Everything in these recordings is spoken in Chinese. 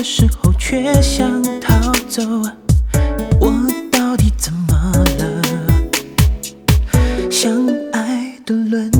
的时候却想逃走，我到底怎么了？相爱的轮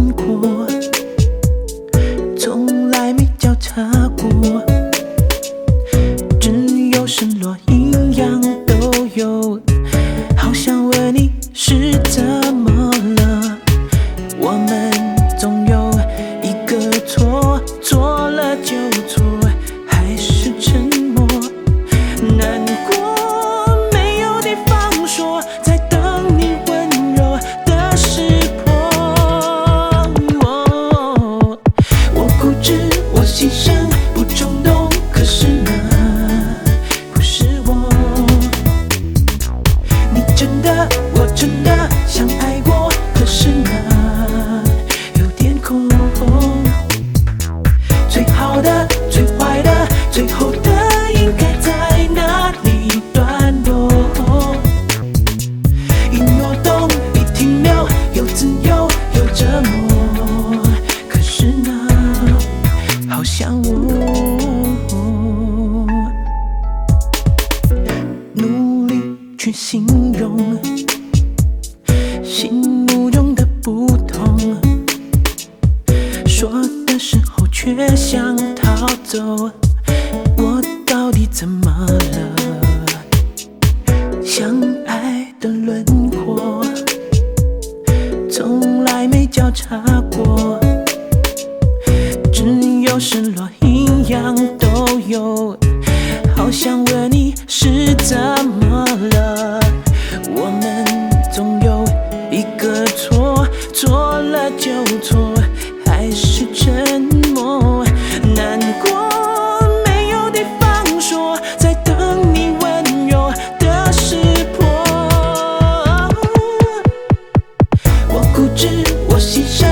最好的，最坏的，最后的应该在哪里段落？一挪动，一停留，有自由，有折磨。可是呢好像我。努力去形容心目中的不同，说的时候却想逃走，我到底怎么了？相爱的轮廓从来没交叉过，只有失落阴阳都有。好想问你是怎么我牺